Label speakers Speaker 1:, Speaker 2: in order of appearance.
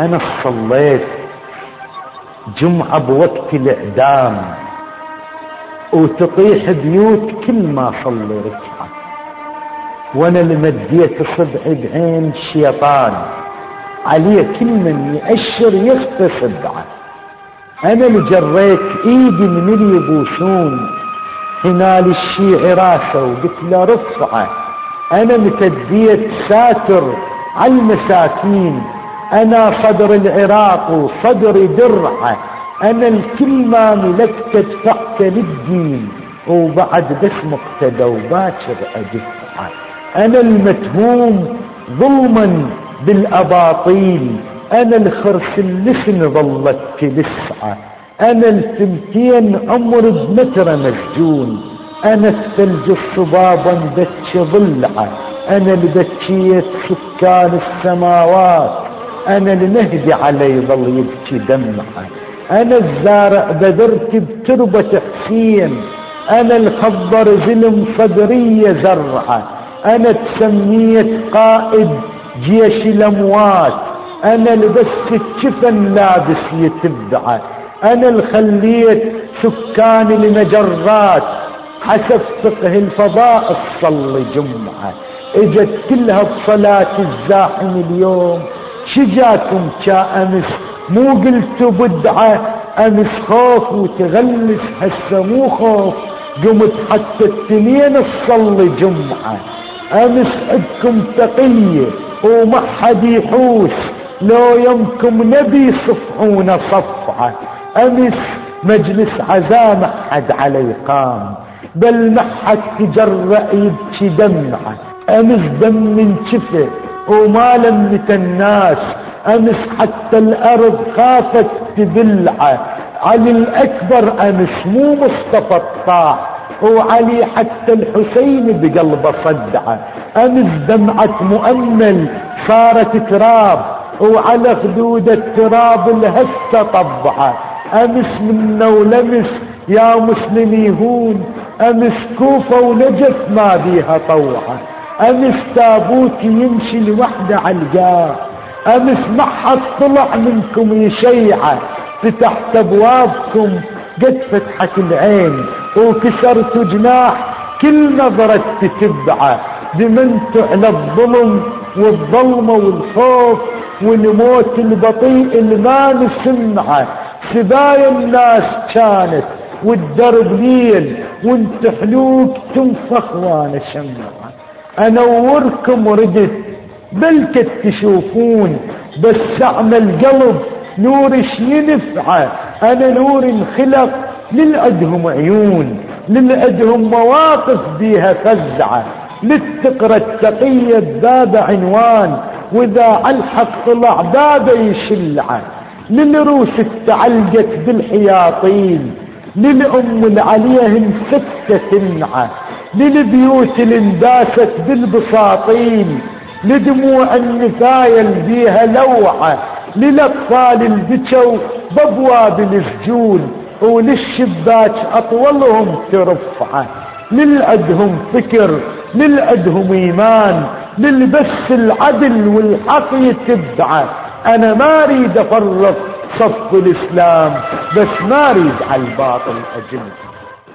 Speaker 1: أنا صليت جمعة بوقت الإعدام وتطيح بيوت كل ما صلي ركعة. وأنا اللي مديت صبعي بعين الشيطان. عليه كل من يأشر يخفي صبعه. أنا اللي جريت إيدي من اللي يبوسون. حنال الشيع راسه وقلت له رفعه. أنا متديت ساتر على المساكين. أنا صدر العراق وصدري درعة. أنا الكل ما ملكت ادفعك للدين. وبعد بس مقتدى وباكر أدفعة. أنا المتهوم ظلما بالأباطيل. أنا الخرس اللسن ظلت تلسعه أنا الثلثين عمر بمتر مسجون. أنا الثلج الصبابا بتش ضلعه أنا بكيت سكان السماوات. أنا المهدي علي ظل يبكي دمعه أنا الزارع بذرت بتربة حسين. أنا الخضر زلم صدرية زرعه أنا تسميت قائد جيش الأموات. أنا لبست الجفن لابس يتبعه أنا اللي خليت سكان المجرات. حسب فقه الفضاء تصلي جمعة إجت كلها بصلاة الزاحم اليوم. شجاكم كا امس مو قلتوا بدعة امس خوف وتغلس هسه مو خوف قمت حتى التنين تصلي جمعة. امس عندكم تقية وما حد يحوس لو يمكم نبي صفحون صفعة امس مجلس عزاء حد علي قام بل ما حد تجرأ يبكي دمعة. امس دم انشفى وما لمت الناس أمس حتى الأرض خافت تبلعة. علي الأكبر أمس مو مصطفى الطاح وعلي حتى الحسين بقلبه صدعة. أمس دمعة مؤمل صارت تراب وعلى خدود التراب الهسة طبعة. أمس منا ولمس يا مسلم هون أمس كوفة ونجف ما بيها طوعة. امس تابوت يمشي لوحده علقاه امس ما حد طلع منكم يشيعة فتحت أبوابكم قد فتحت العين وكسرت جناح كل نظرة تتبعه دمنت على الظلم والظلمة والخوف والموت البطيء ما نسمعه. سبايا الناس كانت والدرب ليل وانت حلوك تنفخ وأنا شمعة. أنوركم ردت بلكت تشوفون بس اعمل قلب نور ينفعه أنا نور انخلق للأدهم عيون للأدهم مواقف بيها فزعة. للتقرى التقية باب عنوان وإذا علحق طلع بابه يشلعه. للروس التعلقت بالحياطين للأم العلية انفتت تنعه. للبيوت اللي انداست بالبساطين لدموع النفايل بيها لوعة للأطفال البكوا بأبواب السجون وللشباك أطولهم ترفعه للأدهم فكر للأدهم إيمان للبس العدل والحق يتبعه أنا ما أريد افرق صف الإسلام بس ما أريد على الباطل أجل